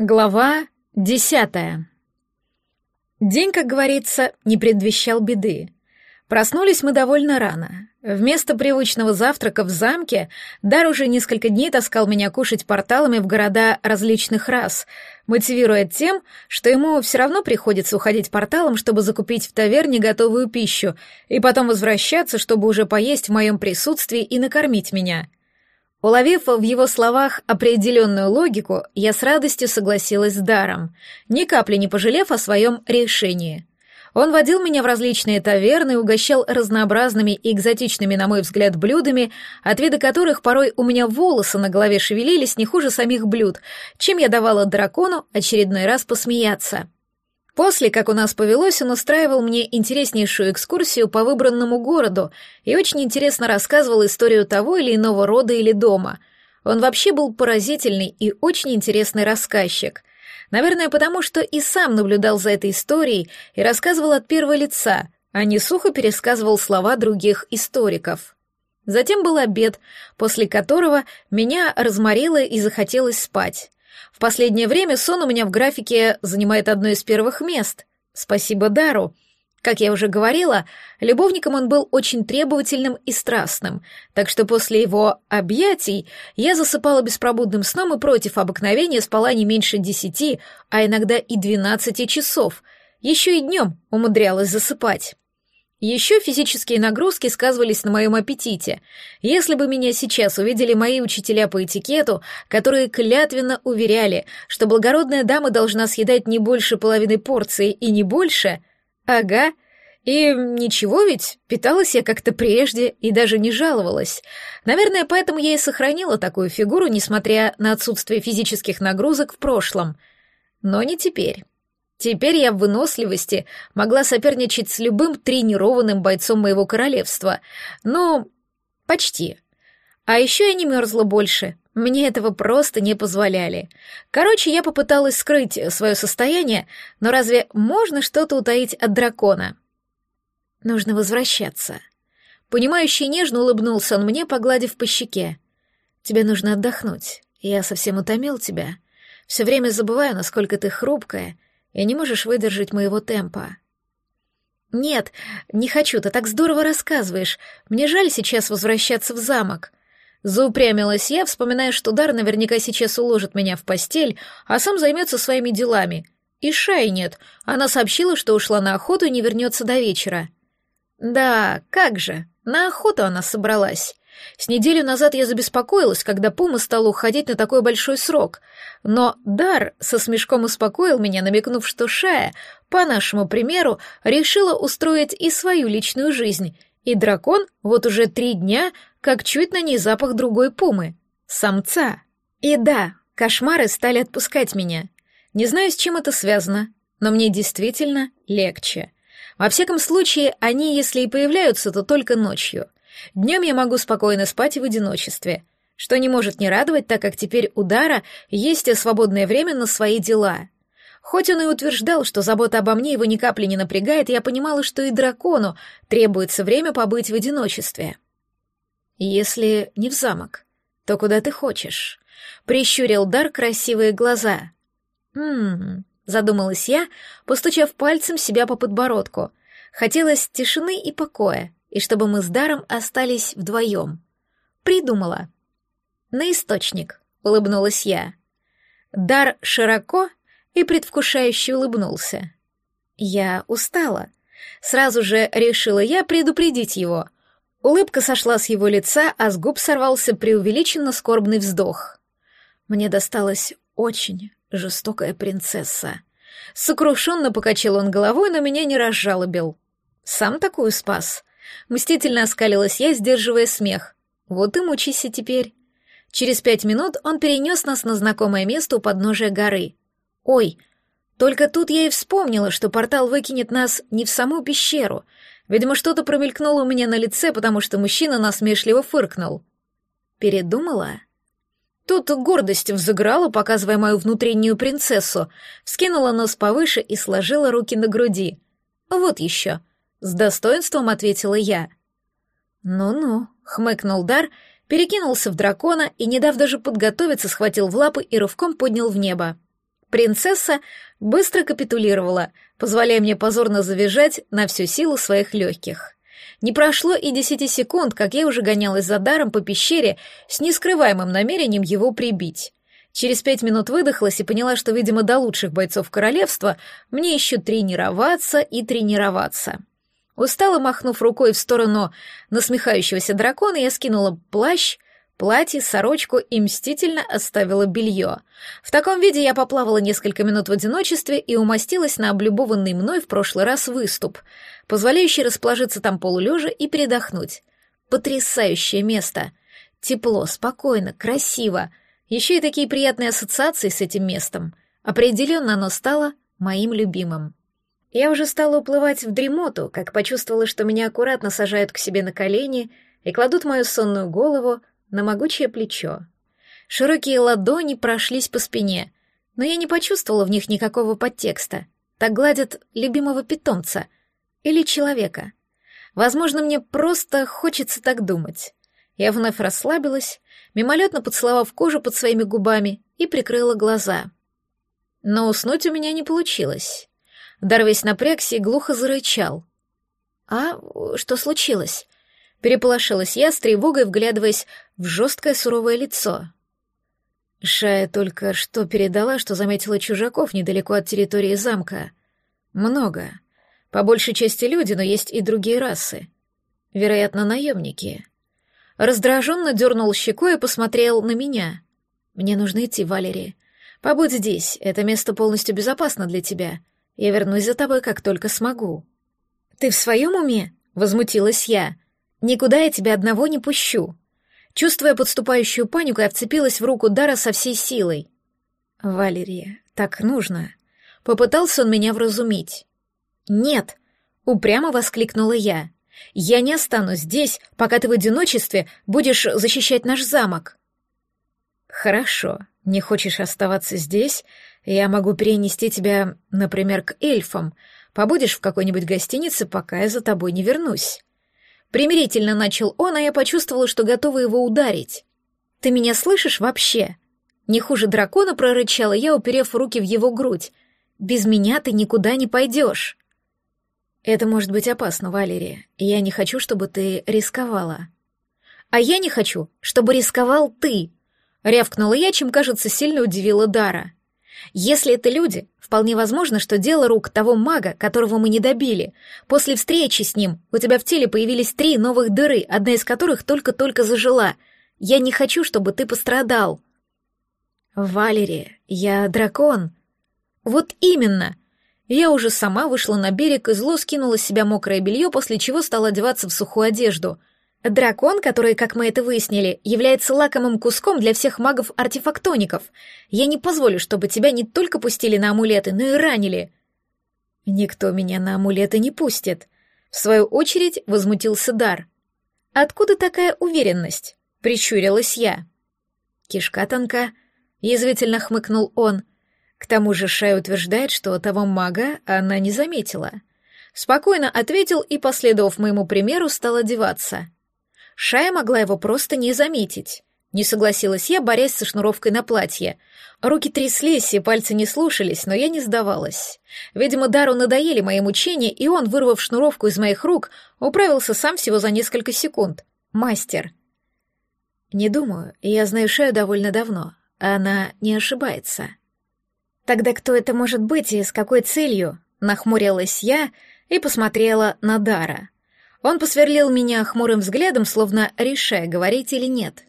Глава десятая. День, как говорится, не предвещал беды. Проснулись мы довольно рано. Вместо привычного завтрака в замке Дар уже несколько дней таскал меня кушать порталами в города различных рас, мотивируя тем, что ему все равно приходится уходить порталом, чтобы закупить в таверне готовую пищу, и потом возвращаться, чтобы уже поесть в моем присутствии и накормить меня — Уловив в его словах определенную логику, я с радостью согласилась с Даром, ни капли не пожалев о своем решении. Он водил меня в различные таверны угощал разнообразными и экзотичными, на мой взгляд, блюдами, от вида которых порой у меня волосы на голове шевелились не хуже самих блюд, чем я давала дракону очередной раз посмеяться. После, как у нас повелось, он устраивал мне интереснейшую экскурсию по выбранному городу и очень интересно рассказывал историю того или иного рода или дома. Он вообще был поразительный и очень интересный рассказчик. Наверное, потому что и сам наблюдал за этой историей и рассказывал от первого лица, а не сухо пересказывал слова других историков. Затем был обед, после которого меня разморило и захотелось спать. В последнее время сон у меня в графике занимает одно из первых мест. Спасибо Дару. Как я уже говорила, любовником он был очень требовательным и страстным, так что после его объятий я засыпала беспробудным сном и против обыкновения спала не меньше десяти, а иногда и двенадцати часов. Еще и днем умудрялась засыпать. Еще физические нагрузки сказывались на моем аппетите. Если бы меня сейчас увидели мои учителя по этикету, которые клятвенно уверяли, что благородная дама должна съедать не больше половины порции и не больше, ага, и ничего ведь, питалась я как-то прежде и даже не жаловалась. Наверное, поэтому я и сохранила такую фигуру, несмотря на отсутствие физических нагрузок в прошлом. Но не теперь. Теперь я в выносливости могла соперничать с любым тренированным бойцом моего королевства. Ну, почти. А еще я не мерзла больше. Мне этого просто не позволяли. Короче, я попыталась скрыть свое состояние, но разве можно что-то утаить от дракона? Нужно возвращаться. Понимающий нежно улыбнулся он мне, погладив по щеке. Тебе нужно отдохнуть. Я совсем утомил тебя. Все время забываю, насколько ты хрупкая — и не можешь выдержать моего темпа. Нет, не хочу, ты так здорово рассказываешь. Мне жаль сейчас возвращаться в замок. Заупрямилась я, вспоминая, что Дар наверняка сейчас уложит меня в постель, а сам займется своими делами. И Шай нет, она сообщила, что ушла на охоту и не вернется до вечера. Да, как же, на охоту она собралась. С неделю назад я забеспокоилась, когда Пума стала уходить на такой большой срок, но Дар со смешком успокоил меня, намекнув, что Шая, по нашему примеру, решила устроить и свою личную жизнь, и дракон вот уже три дня как чуть на ней запах другой Пумы — самца. И да, кошмары стали отпускать меня. Не знаю, с чем это связано, но мне действительно легче. Во всяком случае, они, если и появляются, то только ночью — Днем я могу спокойно спать в одиночестве, что не может не радовать, так как теперь у Дара есть свободное время на свои дела. Хоть он и утверждал, что забота обо мне его ни капли не напрягает, я понимала, что и дракону требуется время побыть в одиночестве. Если не в замок, то куда ты хочешь? Прищурил Дар красивые глаза. Хм, задумалась я, постучав пальцем себя по подбородку. Хотелось тишины и покоя, и чтобы мы с Даром остались вдвоем. Придумала. На источник, улыбнулась я. Дар широко и предвкушающе улыбнулся. Я устала. Сразу же решила я предупредить его. Улыбка сошла с его лица, а с губ сорвался преувеличенно скорбный вздох. Мне досталась очень жестокая принцесса. Сокрушенно покачал он головой, но меня не разжалобил. Сам такую спас. Мстительно оскалилась я, сдерживая смех. Вот и мучайся теперь. Через пять минут он перенес нас на знакомое место у подножия горы. Ой, только тут я и вспомнила, что портал выкинет нас не в саму пещеру. Видимо, что-то промелькнуло у меня на лице, потому что мужчина насмешливо фыркнул. Передумала? Тут гордость взыграла, показывая мою внутреннюю принцессу, вскинула нос повыше и сложила руки на груди. Вот еще. С достоинством ответила я. «Ну-ну», — хмыкнул Дар, перекинулся в дракона и, не дав даже подготовиться, схватил в лапы и рывком поднял в небо. Принцесса быстро капитулировала, позволяя мне позорно завизжать на всю силу своих легких. Не прошло и десяти секунд, как я уже гонялась за даром по пещере с нескрываемым намерением его прибить. Через пять минут выдохлась и поняла, что, видимо, до лучших бойцов королевства мне еще тренироваться и тренироваться. Устало махнув рукой в сторону насмехающегося дракона, я скинула плащ, платье, сорочку и мстительно оставила белье. В таком виде я поплавала несколько минут в одиночестве и умостилась на облюбованный мной в прошлый раз выступ, позволяющий расположиться там полулежа и передохнуть. Потрясающее место. Тепло, спокойно, красиво. Еще и такие приятные ассоциации с этим местом. Определенно оно стало моим любимым. Я уже стала уплывать в дремоту, как почувствовала, что меня аккуратно сажают к себе на колени и кладут мою сонную голову на могучее плечо. Широкие ладони прошлись по спине, но я не почувствовала в них никакого подтекста. Так гладят любимого питомца или человека. Возможно, мне просто хочется так думать. Я вновь расслабилась, мимолетно поцеловав кожу под своими губами и прикрыла глаза. Но уснуть у меня не получилось. Дар весь напрягся и глухо зарычал. «А что случилось?» Переполошилась я с тревогой, вглядываясь в жесткое суровое лицо. Шая только что передала, что заметила чужаков недалеко от территории замка. Много. По большей части люди, но есть и другие расы. Вероятно, наемники. Раздраженно дернул щекой и посмотрел на меня. «Мне нужно идти, Валерия. Побудь здесь, это место полностью безопасно для тебя. Я вернусь за тобой, как только смогу». «Ты в своем уме?» — возмутилась я. «Никуда я тебя одного не пущу». Чувствуя подступающую панику, я вцепилась в руку Дара со всей силой. «Валерия, так нужно». Попытался он меня вразумить. «Нет!» — упрямо воскликнула я. «Я не останусь здесь, пока ты в одиночестве будешь защищать наш замок». «Хорошо. Не хочешь оставаться здесь? Я могу перенести тебя, например, к эльфам. Побудешь в какой-нибудь гостинице, пока я за тобой не вернусь». Примирительно начал он, а я почувствовала, что готова его ударить. «Ты меня слышишь вообще?» Не хуже дракона прорычала я, уперев руки в его грудь. «Без меня ты никуда не пойдешь». «Это может быть опасно, Валерия. Я не хочу, чтобы ты рисковала». «А я не хочу, чтобы рисковал ты», — рявкнула я, чем, кажется, сильно удивила Дара. Если это люди, вполне возможно, что дело рук того мага, которого мы не добили. После встречи с ним у тебя в теле появились три новых дыры, одна из которых только-только зажила. Я не хочу, чтобы ты пострадал. Валерия, я дракон. Вот именно. Я уже сама вышла на берег и зло скинула с себя мокрое белье, после чего стала одеваться в сухую одежду — Дракон, который, как мы это выяснили, является лакомым куском для всех магов-артефактоников. Я не позволю, чтобы тебя не только пустили на амулеты, но и ранили. Никто меня на амулеты не пустит. В свою очередь возмутился Дар. Откуда такая уверенность? Прищурилась я. Кишка тонка, язвительно хмыкнул он. К тому же Шай утверждает, что того мага она не заметила. Спокойно ответил и, последовав моему примеру, стал одеваться. Шая могла его просто не заметить. Не согласилась я, борясь со шнуровкой на платье. Руки тряслись, и пальцы не слушались, но я не сдавалась. Видимо, Дару надоели мои мучения, и он, вырвав шнуровку из моих рук, управился сам всего за несколько секунд. Мастер. Не думаю, я знаю Шаю довольно давно. Она не ошибается. Тогда кто это может быть и с какой целью? Нахмурилась я и посмотрела на Дара. Он посверлил меня хмурым взглядом, словно решая, говорить или нет.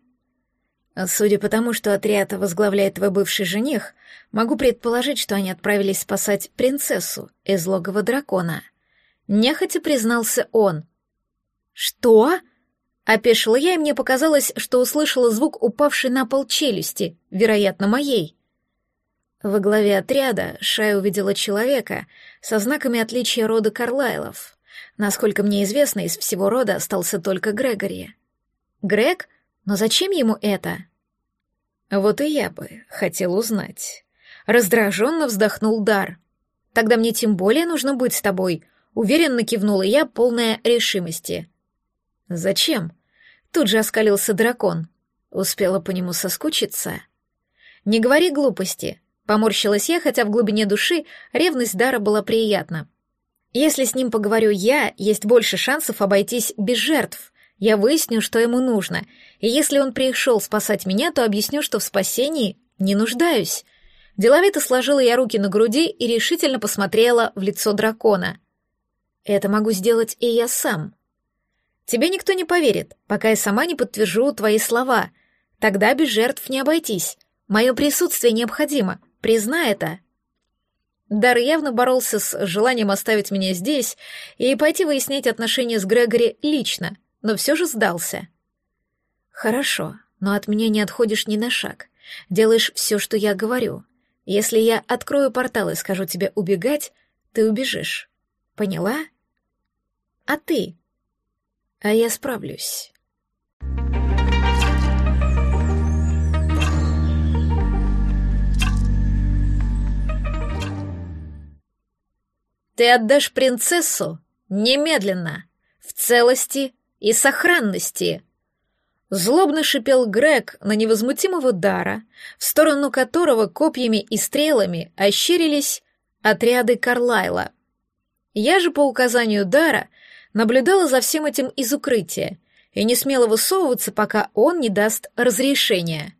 Судя по тому, что отряд возглавляет твой бывший жених, могу предположить, что они отправились спасать принцессу из логова дракона. Нехотя признался он. «Что?» Опешила я, и мне показалось, что услышала звук упавшей на пол челюсти, вероятно, моей. Во главе отряда Шай увидела человека со знаками отличия рода Карлайлов. Насколько мне известно, из всего рода остался только Грегори. Грег? Но зачем ему это? Вот и я бы хотел узнать. Раздраженно вздохнул Дар. Тогда мне тем более нужно быть с тобой. Уверенно кивнула я, полная решимости. Зачем? Тут же оскалился дракон. Успела по нему соскучиться. Не говори глупости. Поморщилась я, хотя в глубине души ревность Дара была приятна. Если с ним поговорю я, есть больше шансов обойтись без жертв. Я выясню, что ему нужно, и если он пришел спасать меня, то объясню, что в спасении не нуждаюсь. Деловито сложила я руки на груди и решительно посмотрела в лицо дракона. Это могу сделать и я сам. Тебе никто не поверит, пока я сама не подтвержу твои слова. Тогда без жертв не обойтись. Мое присутствие необходимо. Признай это. Дар явно боролся с желанием оставить меня здесь и пойти выяснять отношения с Грегори лично, но все же сдался. «Хорошо, но от меня не отходишь ни на шаг. Делаешь все, что я говорю. Если я открою портал и скажу тебе убегать, ты убежишь. Поняла? А ты? А я справлюсь». Ты отдашь принцессу немедленно, в целости и сохранности. Злобно шипел Грег на невозмутимого Дара, в сторону которого копьями и стрелами ощерились отряды Карлайла. Я же по указанию Дара наблюдала за всем этим из укрытия и не смела высовываться, пока он не даст разрешения.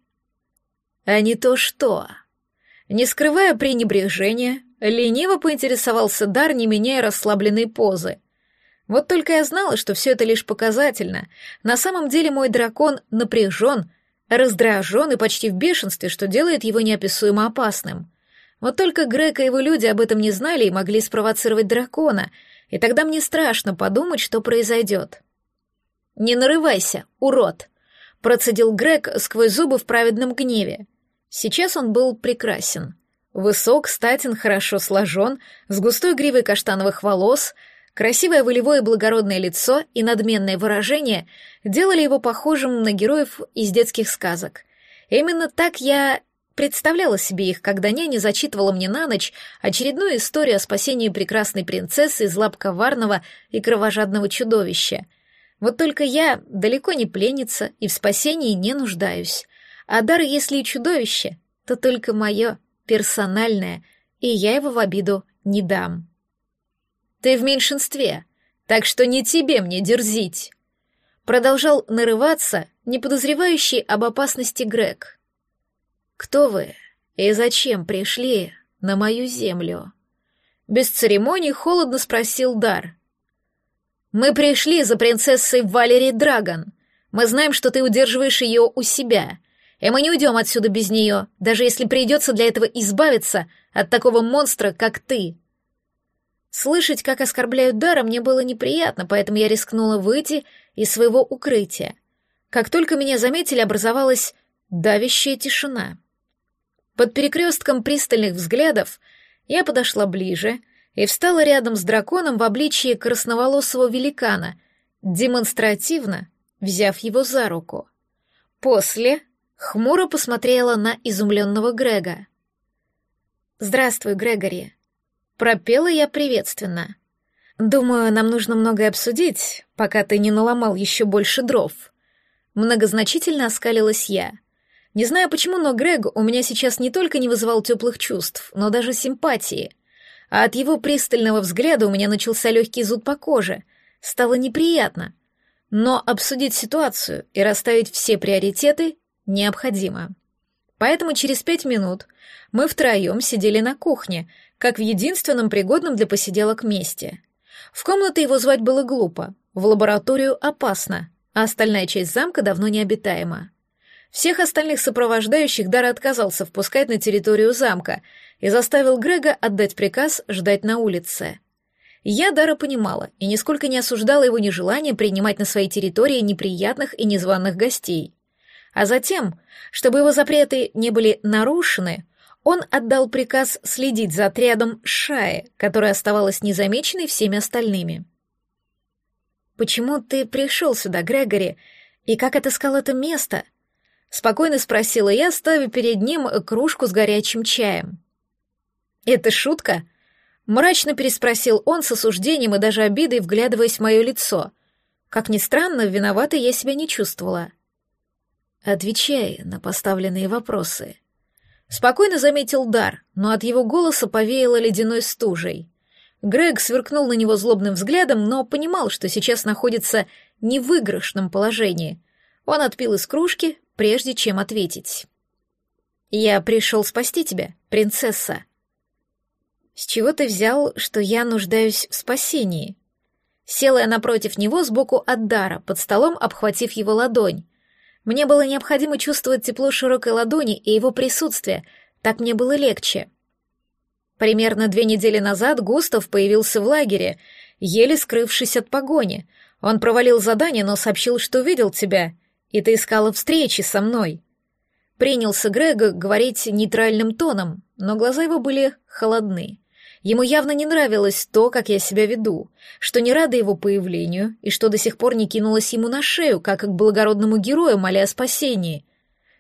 А не то что. Не скрывая пренебрежения, Лениво поинтересовался Дар, не меняя расслабленной позы. Вот только я знала, что все это лишь показательно. На самом деле мой дракон напряжен, раздражен и почти в бешенстве, что делает его неописуемо опасным. Вот только Грек и его люди об этом не знали и могли спровоцировать дракона, и тогда мне страшно подумать, что произойдет. «Не нарывайся, урод!» — процедил Грег сквозь зубы в праведном гневе. Сейчас он был прекрасен. Высок, статен, хорошо сложен, с густой гривой каштановых волос, красивое волевое благородное лицо и надменное выражение делали его похожим на героев из детских сказок. Именно так я представляла себе их, когда няня зачитывала мне на ночь очередную историю о спасении прекрасной принцессы из лап коварного и кровожадного чудовища. Вот только я далеко не пленница и в спасении не нуждаюсь. А дар, если и чудовище, то только мое — персональное, и я его в обиду не дам. Ты в меньшинстве, так что не тебе мне дерзить. Продолжал нарываться, не подозревающий об опасности Грег. Кто вы и зачем пришли на мою землю? Без церемоний холодно спросил Дар. Мы пришли за принцессой Валери Драгон. Мы знаем, что ты удерживаешь ее у себя и мы не уйдем отсюда без нее, даже если придется для этого избавиться от такого монстра, как ты. Слышать, как оскорбляют Дара, мне было неприятно, поэтому я рискнула выйти из своего укрытия. Как только меня заметили, образовалась давящая тишина. Под перекрестком пристальных взглядов я подошла ближе и встала рядом с драконом в обличии красноволосого великана, демонстративно взяв его за руку. После Хмуро посмотрела на изумленного Грега. «Здравствуй, Грегори», — пропела я приветственно. «Думаю, нам нужно многое обсудить, пока ты не наломал еще больше дров». Многозначительно оскалилась я. Не знаю почему, но Грег у меня сейчас не только не вызывал теплых чувств, но даже симпатии. А от его пристального взгляда у меня начался легкий зуд по коже. Стало неприятно. Но обсудить ситуацию и расставить все приоритеты необходимо. Поэтому через пять минут мы втроем сидели на кухне, как в единственном пригодном для посиделок месте. В комнаты его звать было глупо, в лабораторию опасно, а остальная часть замка давно необитаема. Всех остальных сопровождающих Дар отказался впускать на территорию замка и заставил Грега отдать приказ ждать на улице. Я Дара понимала и нисколько не осуждала его нежелание принимать на своей территории неприятных и незваных гостей. А затем, чтобы его запреты не были нарушены, он отдал приказ следить за отрядом Шаи, которая оставалась незамеченной всеми остальными. «Почему ты пришел сюда, Грегори, и как отыскал это место?» — спокойно спросила я, ставя перед ним кружку с горячим чаем. «Это шутка?» — мрачно переспросил он с осуждением и даже обидой, вглядываясь в мое лицо. Как ни странно, виноватой я себя не чувствовала. Отвечай на поставленные вопросы. Спокойно заметил дар, но от его голоса повеяло ледяной стужей. Грег сверкнул на него злобным взглядом, но понимал, что сейчас находится не в выигрышном положении. Он отпил из кружки, прежде чем ответить. «Я пришел спасти тебя, принцесса». «С чего ты взял, что я нуждаюсь в спасении?» Села я напротив него сбоку от Дара, под столом обхватив его ладонь. Мне было необходимо чувствовать тепло широкой ладони и его присутствие, так мне было легче. Примерно две недели назад Густав появился в лагере, еле скрывшись от погони. Он провалил задание, но сообщил, что видел тебя, и ты искала встречи со мной. Принялся Грега говорить нейтральным тоном, но глаза его были холодны. Ему явно не нравилось то, как я себя веду, что не рада его появлению и что до сих пор не кинулась ему на шею, как к благородному герою, моля о спасении.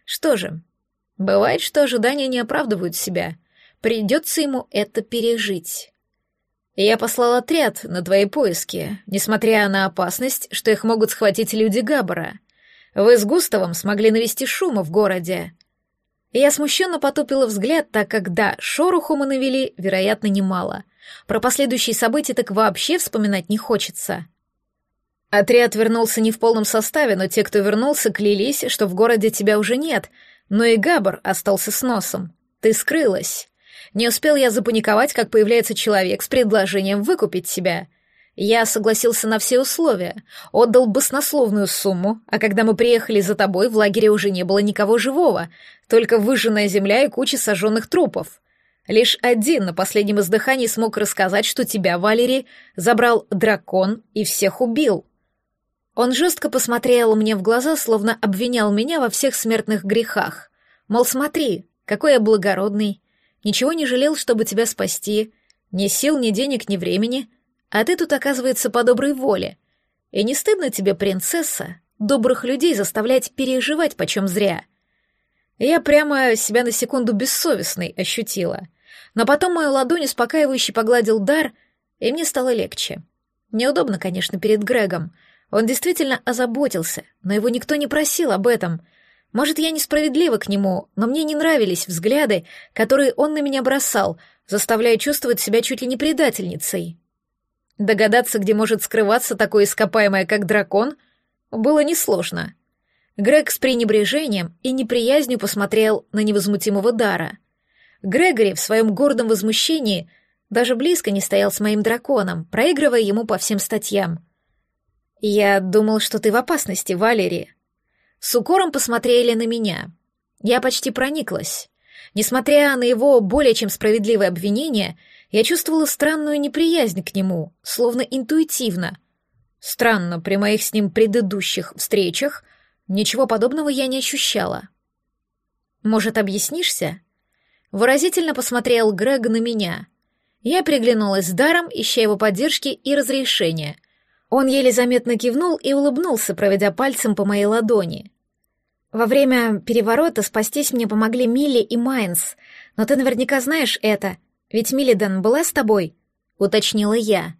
Что же, бывает, что ожидания не оправдывают себя. Придется ему это пережить. Я послал отряд на твои поиски, несмотря на опасность, что их могут схватить люди Габбара. Вы с Густавом смогли навести шума в городе. Я смущенно потупила взгляд, так как, да, шороху мы навели, вероятно, немало. Про последующие события так вообще вспоминать не хочется. Отряд вернулся не в полном составе, но те, кто вернулся, клялись, что в городе тебя уже нет, но и Габар остался с носом. Ты скрылась. Не успел я запаниковать, как появляется человек с предложением выкупить себя — я согласился на все условия, отдал баснословную сумму, а когда мы приехали за тобой, в лагере уже не было никого живого, только выжженная земля и куча сожженных трупов. Лишь один на последнем издыхании смог рассказать, что тебя, Валерий, забрал дракон и всех убил. Он жестко посмотрел мне в глаза, словно обвинял меня во всех смертных грехах. Мол, смотри, какой я благородный, ничего не жалел, чтобы тебя спасти, ни сил, ни денег, ни времени — а ты тут, оказывается, по доброй воле. И не стыдно тебе, принцесса, добрых людей заставлять переживать почем зря? Я прямо себя на секунду бессовестной ощутила. Но потом мою ладонь успокаивающе погладил дар, и мне стало легче. Неудобно, конечно, перед Грегом. Он действительно озаботился, но его никто не просил об этом. Может, я несправедлива к нему, но мне не нравились взгляды, которые он на меня бросал, заставляя чувствовать себя чуть ли не предательницей. Догадаться, где может скрываться такое ископаемое, как дракон, было несложно. Грег с пренебрежением и неприязнью посмотрел на невозмутимого Дара. Грегори в своем гордом возмущении даже близко не стоял с моим драконом, проигрывая ему по всем статьям. «Я думал, что ты в опасности, Валерия». С укором посмотрели на меня. Я почти прониклась. Несмотря на его более чем справедливое обвинение, я чувствовала странную неприязнь к нему, словно интуитивно. Странно, при моих с ним предыдущих встречах ничего подобного я не ощущала. «Может, объяснишься?» Выразительно посмотрел Грег на меня. Я приглянулась с даром, ища его поддержки и разрешения. Он еле заметно кивнул и улыбнулся, проведя пальцем по моей ладони. Во время переворота спастись мне помогли Милли и Майнс, но ты наверняка знаешь это, ведь Миллидан была с тобой?» — уточнила я.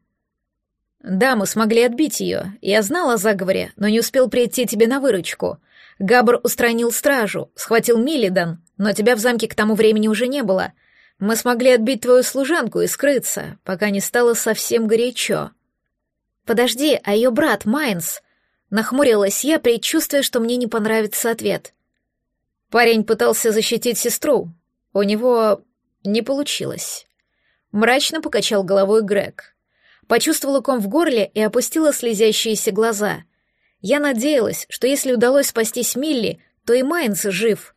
«Да, мы смогли отбить ее. Я знал о заговоре, но не успел прийти тебе на выручку. Габр устранил стражу, схватил Миллидан, но тебя в замке к тому времени уже не было. Мы смогли отбить твою служанку и скрыться, пока не стало совсем горячо». «Подожди, а ее брат Майнс?» Нахмурилась я, предчувствуя, что мне не понравится ответ. Парень пытался защитить сестру. У него не получилось. Мрачно покачал головой Грег. Почувствовала ком в горле и опустила слезящиеся глаза. Я надеялась, что если удалось спастись Милли, то и Майнс жив.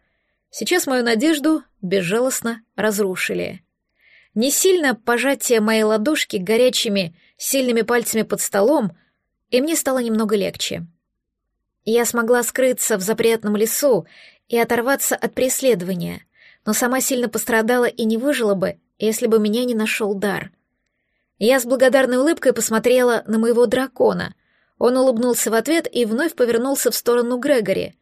Сейчас мою надежду безжалостно разрушили. Не сильно пожатие моей ладошки горячими, сильными пальцами под столом, и мне стало немного легче. Я смогла скрыться в запретном лесу и оторваться от преследования — но сама сильно пострадала и не выжила бы, если бы меня не нашел дар. Я с благодарной улыбкой посмотрела на моего дракона. Он улыбнулся в ответ и вновь повернулся в сторону Грегори.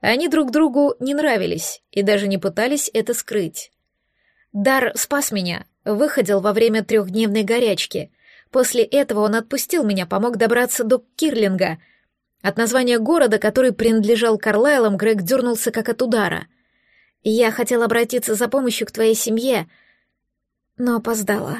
Они друг другу не нравились и даже не пытались это скрыть. Дар спас меня, выходил во время трехдневной горячки. После этого он отпустил меня, помог добраться до Кирлинга. От названия города, который принадлежал Карлайлам, Грег дернулся как от удара — Я хотела обратиться за помощью к твоей семье, но опоздала.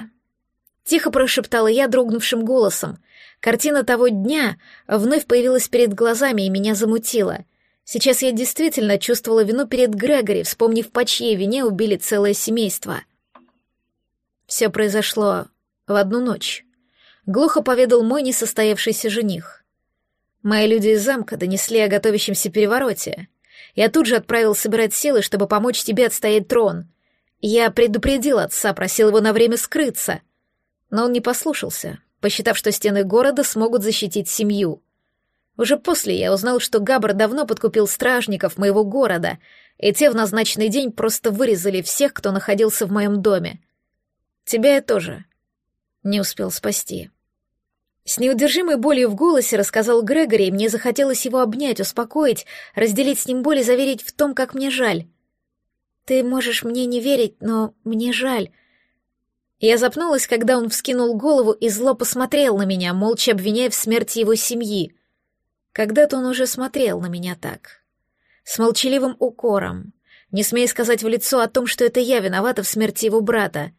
Тихо прошептала я дрогнувшим голосом. Картина того дня вновь появилась перед глазами и меня замутила. Сейчас я действительно чувствовала вину перед Грегори, вспомнив, по чьей вине убили целое семейство. Все произошло в одну ночь. Глухо поведал мой несостоявшийся жених. Мои люди из замка донесли о готовящемся перевороте. Я тут же отправил собирать силы, чтобы помочь тебе отстоять трон. Я предупредил отца, просил его на время скрыться. Но он не послушался, посчитав, что стены города смогут защитить семью. Уже после я узнал, что Габр давно подкупил стражников моего города, и те в назначенный день просто вырезали всех, кто находился в моем доме. Тебя я тоже не успел спасти. С неудержимой болью в голосе рассказал Грегори, и мне захотелось его обнять, успокоить, разделить с ним боль и заверить в том, как мне жаль. «Ты можешь мне не верить, но мне жаль». Я запнулась, когда он вскинул голову и зло посмотрел на меня, молча обвиняя в смерти его семьи. Когда-то он уже смотрел на меня так. С молчаливым укором, не смея сказать в лицо о том, что это я виновата в смерти его брата.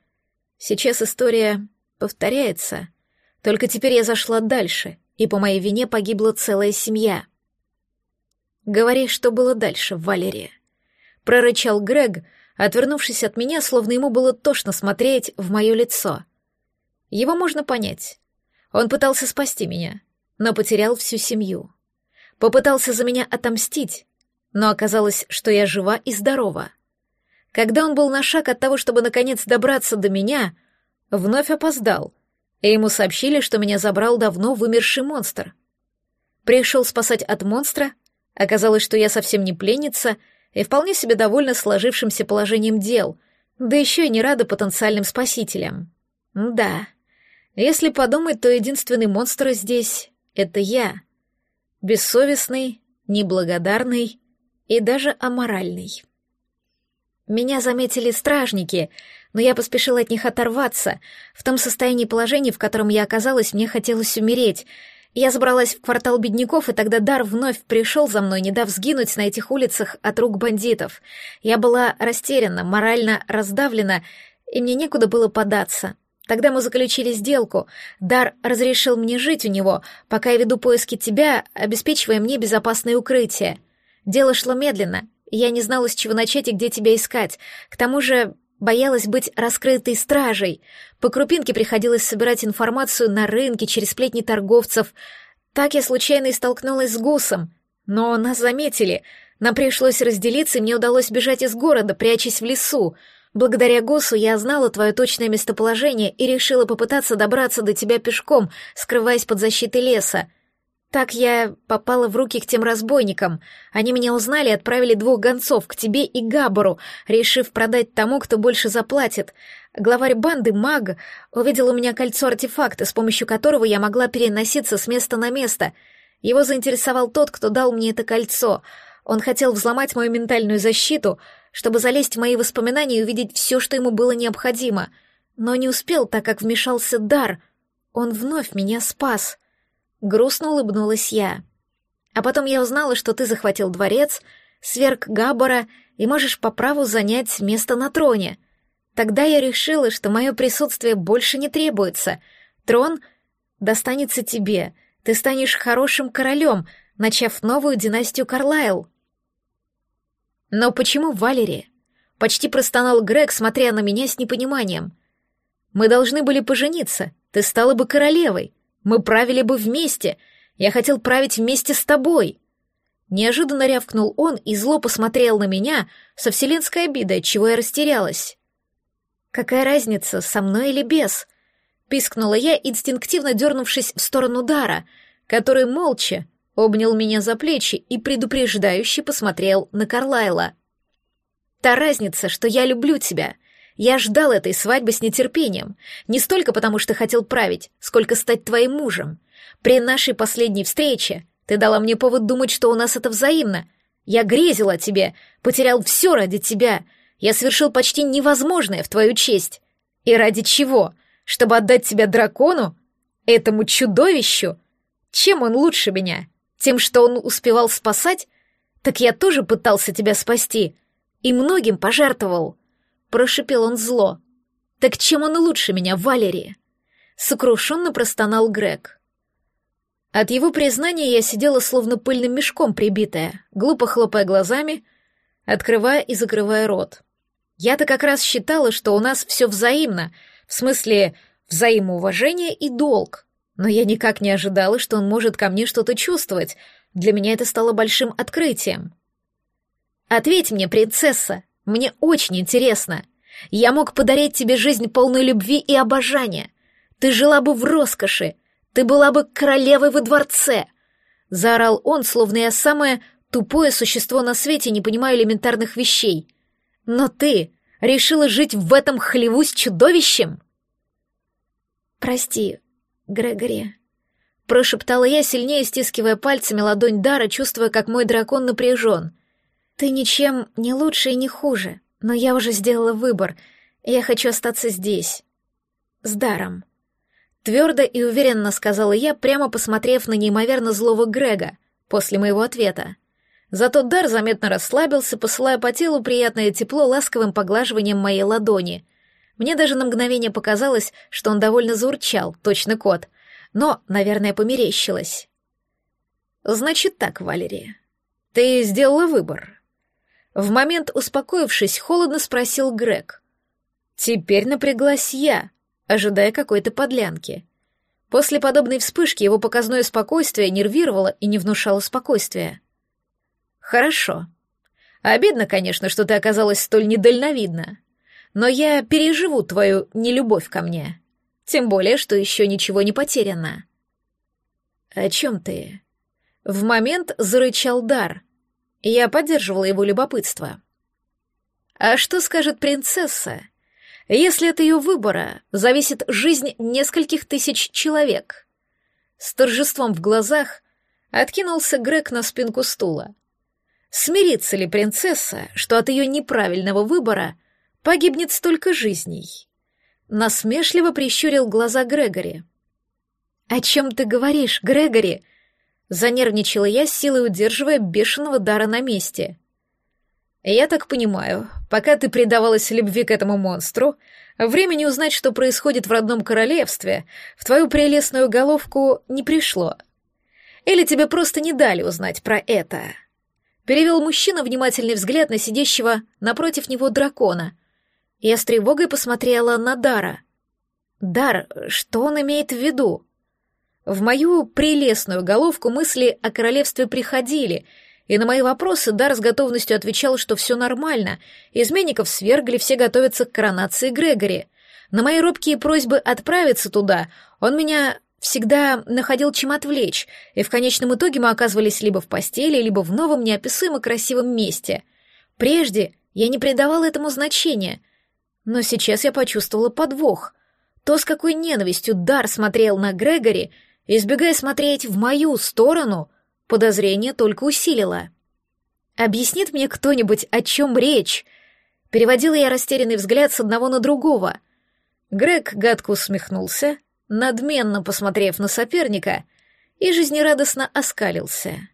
Сейчас история повторяется — только теперь я зашла дальше, и по моей вине погибла целая семья. «Говори, что было дальше, Валерия», — прорычал Грег, отвернувшись от меня, словно ему было тошно смотреть в мое лицо. Его можно понять. Он пытался спасти меня, но потерял всю семью. Попытался за меня отомстить, но оказалось, что я жива и здорова. Когда он был на шаг от того, чтобы наконец добраться до меня, вновь опоздал — и ему сообщили, что меня забрал давно вымерший монстр. Пришел спасать от монстра, оказалось, что я совсем не пленница и вполне себе довольна сложившимся положением дел, да еще и не рада потенциальным спасителям. Да, если подумать, то единственный монстр здесь — это я. Бессовестный, неблагодарный и даже аморальный. Меня заметили стражники, но я поспешила от них оторваться. В том состоянии положения, в котором я оказалась, мне хотелось умереть. Я забралась в квартал бедняков, и тогда Дар вновь пришел за мной, не дав сгинуть на этих улицах от рук бандитов. Я была растеряна, морально раздавлена, и мне некуда было податься. Тогда мы заключили сделку. Дар разрешил мне жить у него, пока я веду поиски тебя, обеспечивая мне безопасное укрытие. Дело шло медленно, я не знала, с чего начать и где тебя искать. К тому же боялась быть раскрытой стражей. По крупинке приходилось собирать информацию на рынке через сплетни торговцев. Так я случайно и столкнулась с Гусом. Но нас заметили. Нам пришлось разделиться, и мне удалось бежать из города, прячась в лесу. Благодаря Гусу я знала твое точное местоположение и решила попытаться добраться до тебя пешком, скрываясь под защитой леса. Так я попала в руки к тем разбойникам. Они меня узнали и отправили двух гонцов к тебе и Габору, решив продать тому, кто больше заплатит. Главарь банды, маг, увидел у меня кольцо-артефакта, с помощью которого я могла переноситься с места на место. Его заинтересовал тот, кто дал мне это кольцо. Он хотел взломать мою ментальную защиту, чтобы залезть в мои воспоминания и увидеть все, что ему было необходимо. Но не успел, так как вмешался дар. Он вновь меня спас. Грустно улыбнулась я. А потом я узнала, что ты захватил дворец, сверг Габбара и можешь по праву занять место на троне. Тогда я решила, что мое присутствие больше не требуется. Трон достанется тебе. Ты станешь хорошим королем, начав новую династию Карлайл. Но почему Валерия? Почти простонал Грег, смотря на меня с непониманием. Мы должны были пожениться. Ты стала бы королевой. Мы правили бы вместе. Я хотел править вместе с тобой. Неожиданно рявкнул он и зло посмотрел на меня со вселенской обидой, чего я растерялась. Какая разница, со мной или без? Пискнула я, инстинктивно дернувшись в сторону Дара, который молча обнял меня за плечи и предупреждающе посмотрел на Карлайла. Та разница, что я люблю тебя — я ждал этой свадьбы с нетерпением, не столько потому, что хотел править, сколько стать твоим мужем. При нашей последней встрече ты дала мне повод думать, что у нас это взаимно. Я грезил о тебе, потерял все ради тебя. Я совершил почти невозможное в твою честь. И ради чего? Чтобы отдать тебя дракону? Этому чудовищу? Чем он лучше меня? Тем, что он успевал спасать? Так я тоже пытался тебя спасти. И многим пожертвовал. Прошипел он зло. Так чем он лучше меня, Валерия? Сокрушенно простонал Грег. От его признания я сидела словно пыльным мешком прибитая, глупо хлопая глазами, открывая и закрывая рот. Я-то как раз считала, что у нас все взаимно, в смысле взаимоуважение и долг. Но я никак не ожидала, что он может ко мне что-то чувствовать. Для меня это стало большим открытием. «Ответь мне, принцесса, мне очень интересно. Я мог подарить тебе жизнь полную любви и обожания. Ты жила бы в роскоши, ты была бы королевой во дворце!» Заорал он, словно я самое тупое существо на свете, не понимаю элементарных вещей — но ты решила жить в этом хлеву с чудовищем? Прости, Грегори, прошептала я, сильнее стискивая пальцами ладонь Дара, чувствуя, как мой дракон напряжен. Ты ничем не лучше и не хуже, но я уже сделала выбор, я хочу остаться здесь. С Даром. Твердо и уверенно сказала я, прямо посмотрев на неимоверно злого Грега после моего ответа. Зато дар заметно расслабился, посылая по телу приятное тепло ласковым поглаживанием моей ладони. Мне даже на мгновение показалось, что он довольно заурчал, точно кот. Но, наверное, померещилось. «Значит так, Валерия, ты сделала выбор». В момент успокоившись, холодно спросил Грег. Теперь напряглась я, ожидая какой-то подлянки. После подобной вспышки его показное спокойствие нервировало и не внушало спокойствия. Хорошо. Обидно, конечно, что ты оказалась столь недальновидна. Но я переживу твою нелюбовь ко мне. Тем более, что еще ничего не потеряно. О чем ты? В момент зарычал Дар. Я поддерживала его любопытство. А что скажет принцесса, если от ее выбора зависит жизнь нескольких тысяч человек? С торжеством в глазах откинулся Грег на спинку стула. Смирится ли принцесса, что от ее неправильного выбора погибнет столько жизней? Насмешливо прищурил глаза Грегори. «О чем ты говоришь, Грегори?» Занервничала я, силой удерживая бешеного дара на месте. «Я так понимаю, пока ты предавалась любви к этому монстру, времени узнать, что происходит в родном королевстве, в твою прелестную головку не пришло. Или тебе просто не дали узнать про это?» перевел мужчина внимательный взгляд на сидящего напротив него дракона. Я с тревогой посмотрела на Дара. Дар, что он имеет в виду? В мою прелестную головку мысли о королевстве приходили, и на мои вопросы Дар с готовностью отвечал, что все нормально, изменников свергли, все готовятся к коронации Грегори. На мои робкие просьбы отправиться туда он меня всегда находил чем отвлечь, и в конечном итоге мы оказывались либо в постели, либо в новом неописуемо красивом месте. Прежде я не придавала этому значения, но сейчас я почувствовала подвох. То, с какой ненавистью Дар смотрел на Грегори, избегая смотреть в мою сторону, подозрение только усилило. «Объяснит мне кто-нибудь, о чем речь?» Переводила я растерянный взгляд с одного на другого. Грег гадко усмехнулся, надменно посмотрев на соперника, и жизнерадостно оскалился.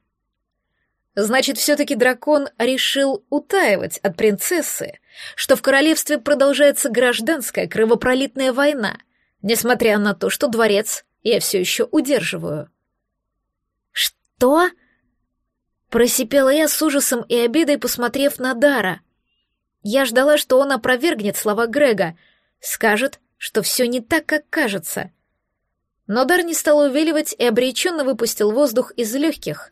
Значит, все-таки дракон решил утаивать от принцессы, что в королевстве продолжается гражданская кровопролитная война, несмотря на то, что дворец я все еще удерживаю. «Что?» Просипела я с ужасом и обидой, посмотрев на Дара. Я ждала, что он опровергнет слова Грега, скажет, что все не так, как кажется, но Дар не стал увиливать и обреченно выпустил воздух из легких.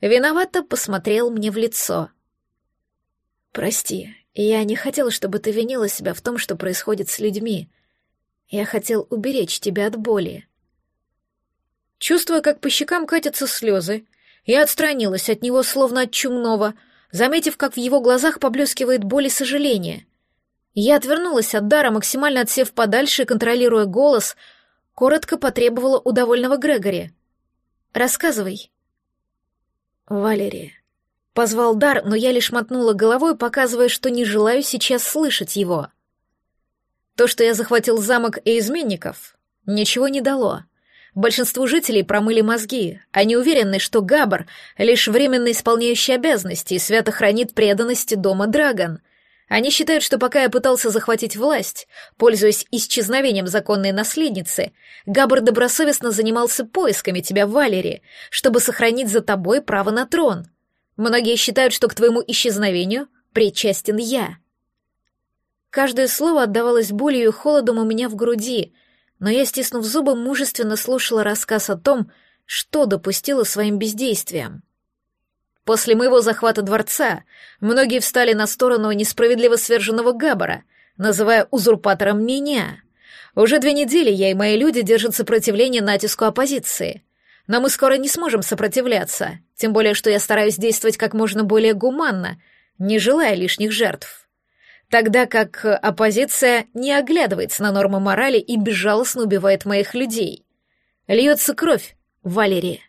Виновато посмотрел мне в лицо. «Прости, я не хотел, чтобы ты винила себя в том, что происходит с людьми. Я хотел уберечь тебя от боли». Чувствуя, как по щекам катятся слезы, я отстранилась от него, словно от чумного, заметив, как в его глазах поблескивает боль и сожаление. Я отвернулась от дара, максимально отсев подальше и контролируя голос — коротко потребовала у довольного Грегори. «Рассказывай». «Валерия». Позвал Дар, но я лишь мотнула головой, показывая, что не желаю сейчас слышать его. То, что я захватил замок и изменников, ничего не дало. Большинству жителей промыли мозги. Они уверены, что Габар — лишь временно исполняющий обязанности и свято хранит преданности дома Драгон — Они считают, что пока я пытался захватить власть, пользуясь исчезновением законной наследницы, Габр добросовестно занимался поисками тебя, Валери, чтобы сохранить за тобой право на трон. Многие считают, что к твоему исчезновению причастен я. Каждое слово отдавалось болью и холодом у меня в груди, но я, стиснув зубы, мужественно слушала рассказ о том, что допустила своим бездействием. После моего захвата дворца многие встали на сторону несправедливо сверженного Габбара, называя узурпатором меня. Уже две недели я и мои люди держат сопротивление натиску оппозиции. Но мы скоро не сможем сопротивляться, тем более что я стараюсь действовать как можно более гуманно, не желая лишних жертв. Тогда как оппозиция не оглядывается на нормы морали и безжалостно убивает моих людей. Льется кровь, Валерия.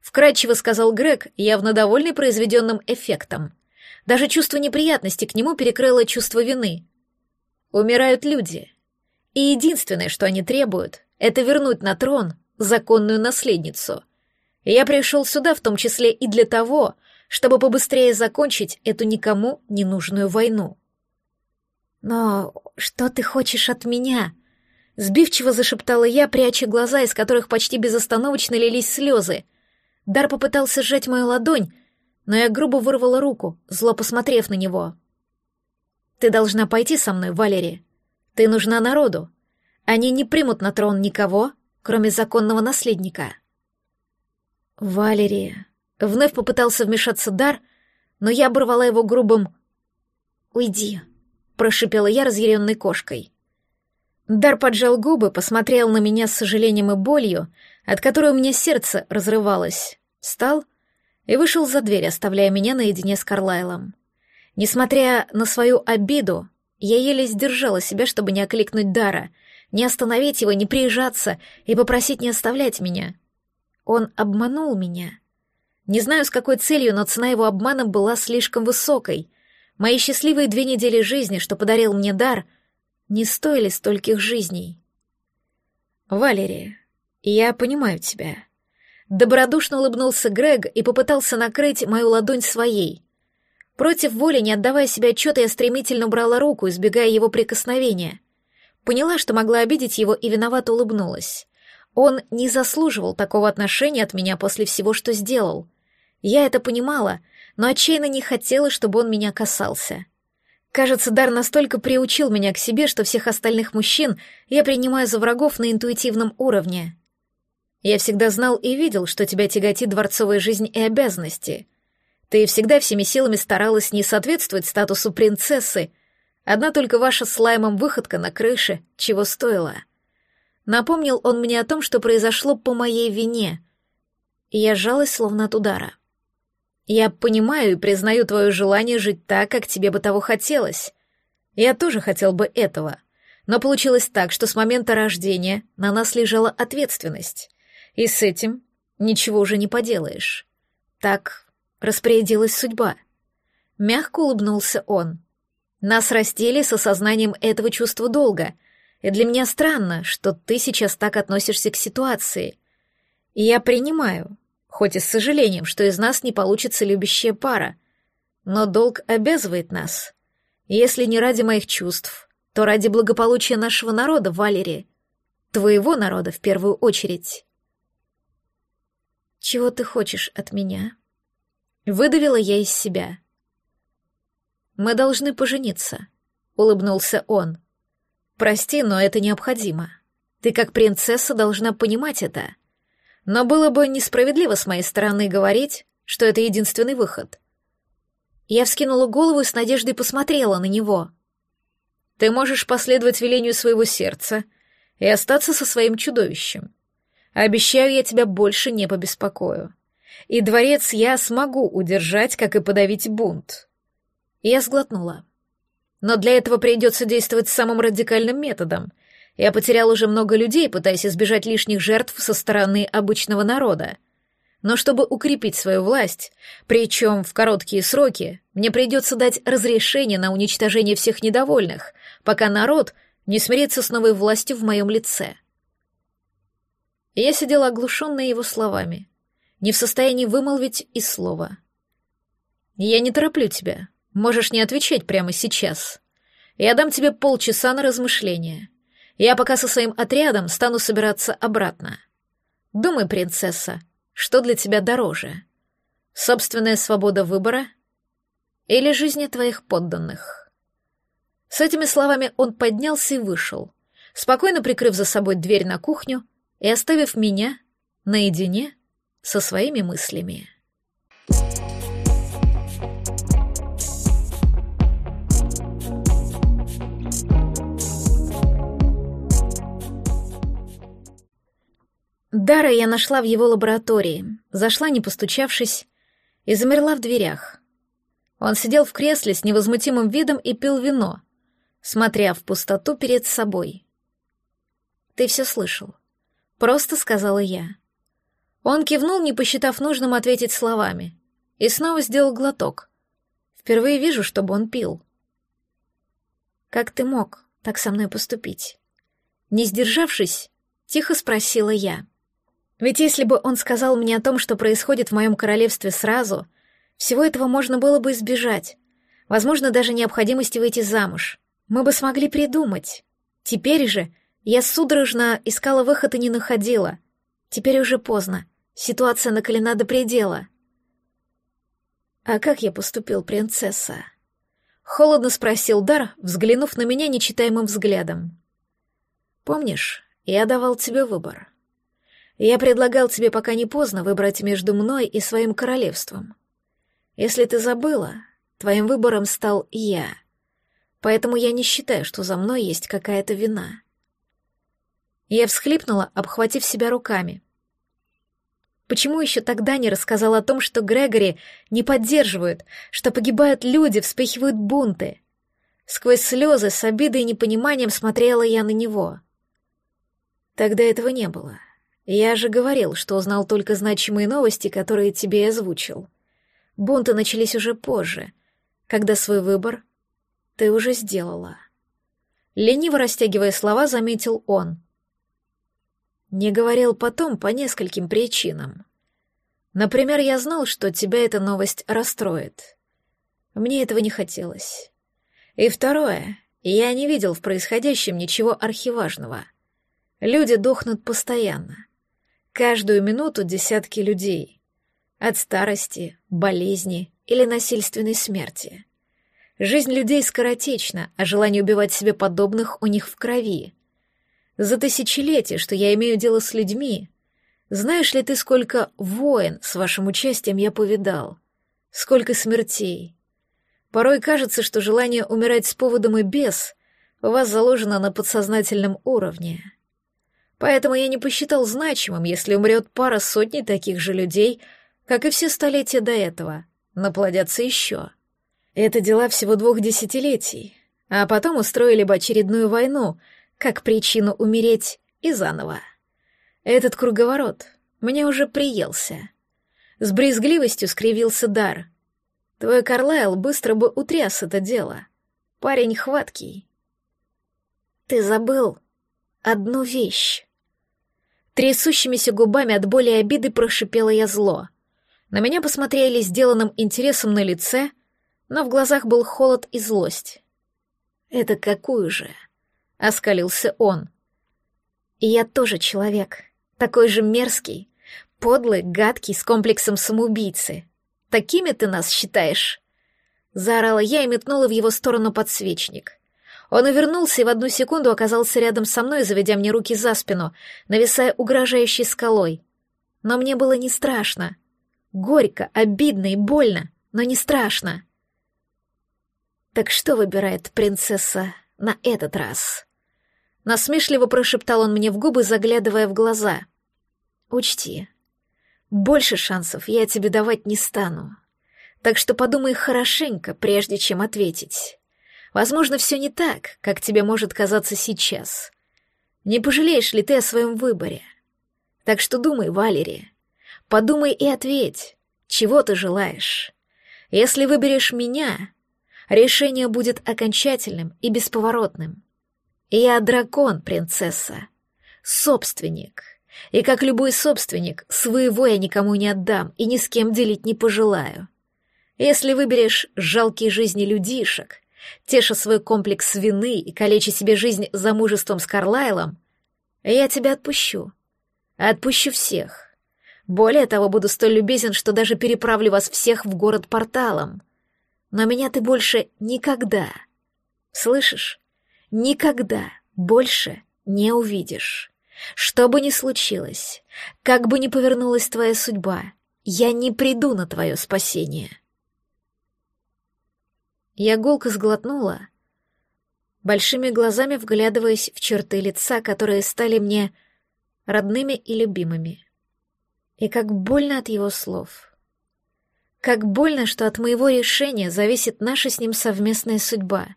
Вкратчиво сказал Грег, явно довольный произведенным эффектом. Даже чувство неприятности к нему перекрыло чувство вины. Умирают люди. И единственное, что они требуют, это вернуть на трон законную наследницу. Я пришел сюда в том числе и для того, чтобы побыстрее закончить эту никому не нужную войну. «Но что ты хочешь от меня?» Сбивчиво зашептала я, пряча глаза, из которых почти безостановочно лились слезы — Дар попытался сжать мою ладонь, но я грубо вырвала руку, зло посмотрев на него. «Ты должна пойти со мной, Валерия. Ты нужна народу. Они не примут на трон никого, кроме законного наследника». «Валерия...» Вновь попытался вмешаться Дар, но я оборвала его грубым «Уйди», — прошипела я разъяренной кошкой. Дар поджал губы, посмотрел на меня с сожалением и болью, от которой у меня сердце разрывалось встал и вышел за дверь, оставляя меня наедине с Карлайлом. Несмотря на свою обиду, я еле сдержала себя, чтобы не окликнуть Дара, не остановить его, не приезжаться и попросить не оставлять меня. Он обманул меня. Не знаю, с какой целью, но цена его обмана была слишком высокой. Мои счастливые две недели жизни, что подарил мне Дар, не стоили стольких жизней. «Валерия, я понимаю тебя», Добродушно улыбнулся Грег и попытался накрыть мою ладонь своей. Против воли, не отдавая себе отчета, я стремительно брала руку, избегая его прикосновения. Поняла, что могла обидеть его, и виновато улыбнулась. Он не заслуживал такого отношения от меня после всего, что сделал. Я это понимала, но отчаянно не хотела, чтобы он меня касался. Кажется, Дар настолько приучил меня к себе, что всех остальных мужчин я принимаю за врагов на интуитивном уровне. Я всегда знал и видел, что тебя тяготит дворцовая жизнь и обязанности. Ты всегда всеми силами старалась не соответствовать статусу принцессы. Одна только ваша с Лаймом выходка на крыше, чего стоила. Напомнил он мне о том, что произошло по моей вине. И я сжалась, словно от удара. Я понимаю и признаю твое желание жить так, как тебе бы того хотелось. Я тоже хотел бы этого. Но получилось так, что с момента рождения на нас лежала ответственность. И с этим ничего уже не поделаешь. Так распорядилась судьба. Мягко улыбнулся он. Нас растили с осознанием этого чувства долга, и для меня странно, что ты сейчас так относишься к ситуации. И я принимаю, хоть и с сожалением, что из нас не получится любящая пара, но долг обязывает нас. Если не ради моих чувств, то ради благополучия нашего народа, Валерия. Твоего народа в первую очередь. «Чего ты хочешь от меня?» Выдавила я из себя. «Мы должны пожениться», — улыбнулся он. «Прости, но это необходимо. Ты как принцесса должна понимать это. Но было бы несправедливо с моей стороны говорить, что это единственный выход». Я вскинула голову и с надеждой посмотрела на него. «Ты можешь последовать велению своего сердца и остаться со своим чудовищем. Обещаю, я тебя больше не побеспокою. И дворец я смогу удержать, как и подавить бунт. Я сглотнула. Но для этого придется действовать самым радикальным методом. Я потерял уже много людей, пытаясь избежать лишних жертв со стороны обычного народа. Но чтобы укрепить свою власть, причем в короткие сроки, мне придется дать разрешение на уничтожение всех недовольных, пока народ не смирится с новой властью в моем лице. Я сидела оглушенная его словами, не в состоянии вымолвить и слова. «Я не тороплю тебя, можешь не отвечать прямо сейчас. Я дам тебе полчаса на размышление. Я пока со своим отрядом стану собираться обратно. Думай, принцесса, что для тебя дороже? Собственная свобода выбора или жизни твоих подданных?» С этими словами он поднялся и вышел, спокойно прикрыв за собой дверь на кухню и оставив меня наедине со своими мыслями. Дара я нашла в его лаборатории, зашла, не постучавшись, и замерла в дверях. Он сидел в кресле с невозмутимым видом и пил вино, смотря в пустоту перед собой. «Ты все слышал», — просто сказала я. Он кивнул, не посчитав нужным ответить словами, и снова сделал глоток. Впервые вижу, чтобы он пил. «Как ты мог так со мной поступить?» Не сдержавшись, тихо спросила я. Ведь если бы он сказал мне о том, что происходит в моем королевстве сразу, всего этого можно было бы избежать. Возможно, даже необходимости выйти замуж. Мы бы смогли придумать. Теперь же я судорожно искала выход и не находила. Теперь уже поздно. Ситуация накалена до предела. «А как я поступил, принцесса?» Холодно спросил Дар, взглянув на меня нечитаемым взглядом. «Помнишь, я давал тебе выбор. Я предлагал тебе, пока не поздно, выбрать между мной и своим королевством. Если ты забыла, твоим выбором стал я. Поэтому я не считаю, что за мной есть какая-то вина. Я всхлипнула, обхватив себя руками. Почему еще тогда не рассказал о том, что Грегори не поддерживают, что погибают люди, вспыхивают бунты? Сквозь слезы, с обидой и непониманием смотрела я на него. Тогда этого не было. Я же говорил, что узнал только значимые новости, которые тебе озвучил. Бунты начались уже позже, когда свой выбор ты уже сделала. Лениво растягивая слова, заметил он. Не говорил потом по нескольким причинам. Например, я знал, что тебя эта новость расстроит. Мне этого не хотелось. И второе, я не видел в происходящем ничего архиважного. Люди дохнут постоянно. Каждую минуту десятки людей — от старости, болезни или насильственной смерти. Жизнь людей скоротечна, а желание убивать себе подобных у них в крови. За тысячелетия, что я имею дело с людьми, знаешь ли ты, сколько войн с вашим участием я повидал? Сколько смертей? Порой кажется, что желание умирать с поводом и без у вас заложено на подсознательном уровне. Поэтому я не посчитал значимым, если умрет пара сотни таких же людей — как и все столетия до этого, наплодятся еще. Это дела всего двух десятилетий, а потом устроили бы очередную войну, как причину умереть и заново. Этот круговорот мне уже приелся. С брезгливостью скривился дар. Твой Карлайл быстро бы утряс это дело. Парень хваткий. Ты забыл одну вещь. Трясущимися губами от боли и обиды прошипела я зло. На меня посмотрели сделанным интересом на лице, но в глазах был холод и злость. «Это какую же?» — оскалился он. «И я тоже человек, такой же мерзкий, подлый, гадкий, с комплексом самоубийцы. Такими ты нас считаешь?» Заорала я и метнула в его сторону подсвечник. Он увернулся и в одну секунду оказался рядом со мной, заведя мне руки за спину, нависая угрожающей скалой. Но мне было не страшно — Горько, обидно и больно, но не страшно. «Так что выбирает принцесса на этот раз?» Насмешливо прошептал он мне в губы, заглядывая в глаза. «Учти, больше шансов я тебе давать не стану. Так что подумай хорошенько, прежде чем ответить. Возможно, все не так, как тебе может казаться сейчас. Не пожалеешь ли ты о своем выборе? Так что думай, Валерия, Подумай и ответь, чего ты желаешь. Если выберешь меня, решение будет окончательным и бесповоротным. Я дракон, принцесса, собственник. И как любой собственник, своего я никому не отдам и ни с кем делить не пожелаю. Если выберешь жалкие жизни людишек, теша свой комплекс вины и калечи себе жизнь замужеством с Карлайлом, я тебя отпущу. Отпущу всех. Более того, буду столь любезен, что даже переправлю вас всех в город порталом. Но меня ты больше никогда, слышишь, никогда больше не увидишь. Что бы ни случилось, как бы ни повернулась твоя судьба, я не приду на твое спасение. Я гулко сглотнула, большими глазами вглядываясь в черты лица, которые стали мне родными и любимыми. И как больно от его слов. Как больно, что от моего решения зависит наша с ним совместная судьба.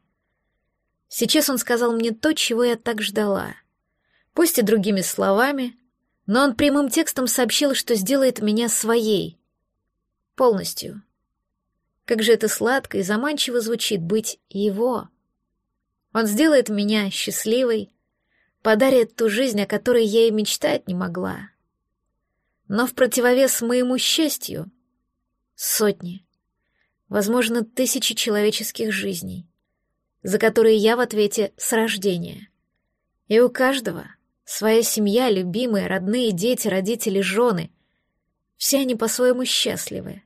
Сейчас он сказал мне то, чего я так ждала. Пусть и другими словами, но он прямым текстом сообщил, что сделает меня своей. Полностью. Как же это сладко и заманчиво звучит быть его. Он сделает меня счастливой, подарит ту жизнь, о которой я и мечтать не могла. Но в противовес моему счастью сотни, возможно, тысячи человеческих жизней, за которые я в ответе с рождения. И у каждого своя семья, любимые, родные, дети, родители, жены. Все они по-своему счастливы.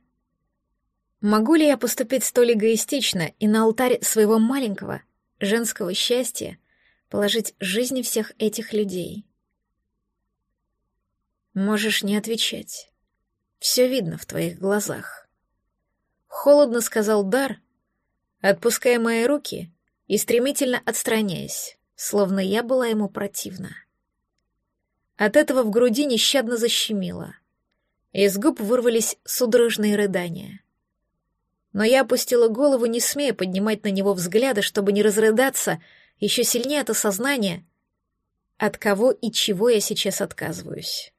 Могу ли я поступить столь эгоистично и на алтарь своего маленького, женского счастья положить жизни всех этих людей? Можешь не отвечать. Все видно в твоих глазах. Холодно сказал Дар, отпуская мои руки и стремительно отстраняясь, словно я была ему противна. От этого в груди нещадно защемило. Из губ вырвались судорожные рыдания но я опустила голову, не смея поднимать на него взгляда, чтобы не разрыдаться еще сильнее от осознания, от кого и чего я сейчас отказываюсь.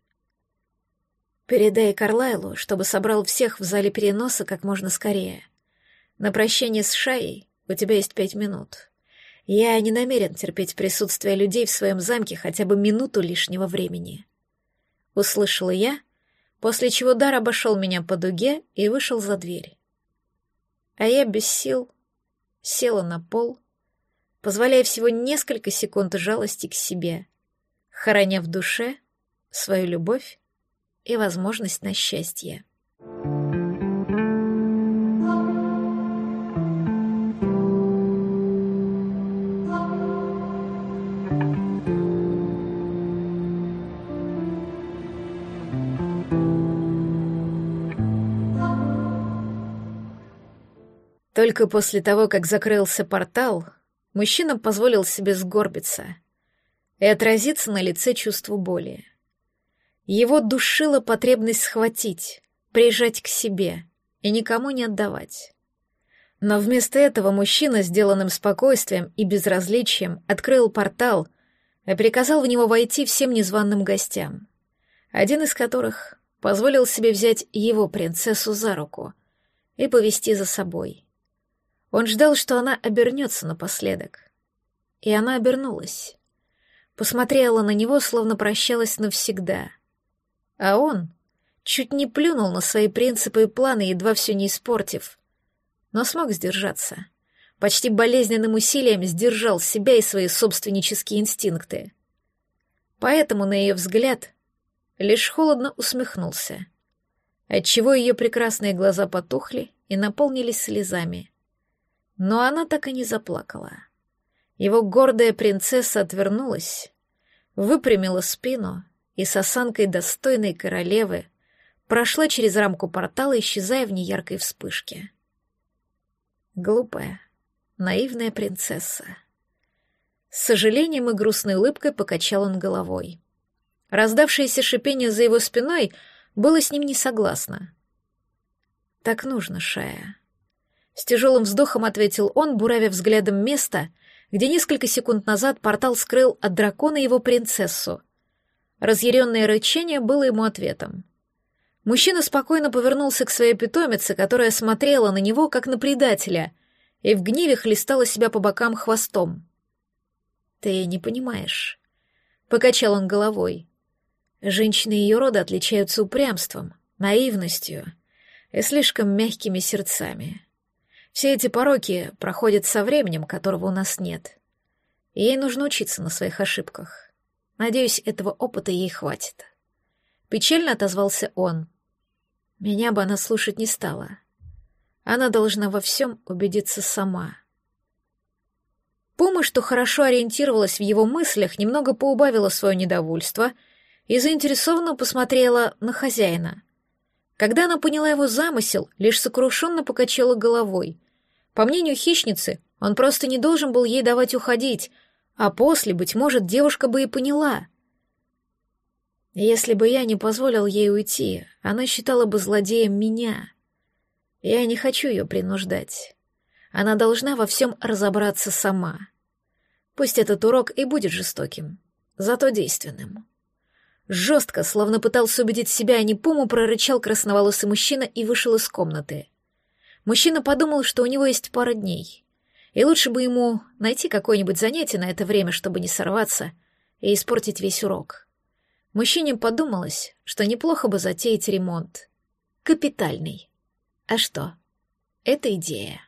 Передай Карлайлу, чтобы собрал всех в зале переноса как можно скорее. На прощание с Шаей у тебя есть пять минут. Я не намерен терпеть присутствие людей в своем замке хотя бы минуту лишнего времени. Услышала я, после чего Дар обошел меня по дуге и вышел за дверь а я без сил села на пол, позволяя всего несколько секунд жалости к себе, хороня в душе свою любовь и возможность на счастье. Только после того, как закрылся портал, мужчина позволил себе сгорбиться и отразиться на лице чувству боли. Его душила потребность схватить, прижать к себе и никому не отдавать. Но вместо этого мужчина, сделанным спокойствием и безразличием, открыл портал и приказал в него войти всем незваным гостям, один из которых позволил себе взять его принцессу за руку и повести за собой — он ждал, что она обернется напоследок. И она обернулась. Посмотрела на него, словно прощалась навсегда. А он чуть не плюнул на свои принципы и планы, едва все не испортив. Но смог сдержаться. Почти болезненным усилием сдержал себя и свои собственнические инстинкты. Поэтому, на ее взгляд, лишь холодно усмехнулся, отчего ее прекрасные глаза потухли и наполнились слезами — но она так и не заплакала. Его гордая принцесса отвернулась, выпрямила спину и с осанкой достойной королевы прошла через рамку портала, исчезая в неяркой вспышке. Глупая, наивная принцесса. С сожалением и грустной улыбкой покачал он головой. Раздавшееся шипение за его спиной было с ним не согласно. «Так нужно, Шая», с тяжелым вздохом ответил он, буравя взглядом место, где несколько секунд назад портал скрыл от дракона его принцессу. Разъяренное рычание было ему ответом. Мужчина спокойно повернулся к своей питомице, которая смотрела на него, как на предателя, и в гневе хлестала себя по бокам хвостом. «Ты не понимаешь», — покачал он головой. «Женщины ее рода отличаются упрямством, наивностью, и слишком мягкими сердцами. Все эти пороки проходят со временем, которого у нас нет. Ей нужно учиться на своих ошибках. Надеюсь, этого опыта ей хватит. Печально отозвался он. Меня бы она слушать не стала. Она должна во всем убедиться сама. Пума, что хорошо ориентировалась в его мыслях, немного поубавила свое недовольство и заинтересованно посмотрела на хозяина. Когда она поняла его замысел, лишь сокрушенно покачала головой. По мнению хищницы, он просто не должен был ей давать уходить, а после, быть может, девушка бы и поняла. Если бы я не позволил ей уйти, она считала бы злодеем меня. Я не хочу ее принуждать. Она должна во всем разобраться сама. Пусть этот урок и будет жестоким, зато действенным. Жестко, словно пытался убедить себя, а не Пуму, прорычал красноволосый мужчина и вышел из комнаты. Мужчина подумал, что у него есть пара дней, и лучше бы ему найти какое-нибудь занятие на это время, чтобы не сорваться и испортить весь урок. Мужчине подумалось, что неплохо бы затеять ремонт. Капитальный. А что? Это идея.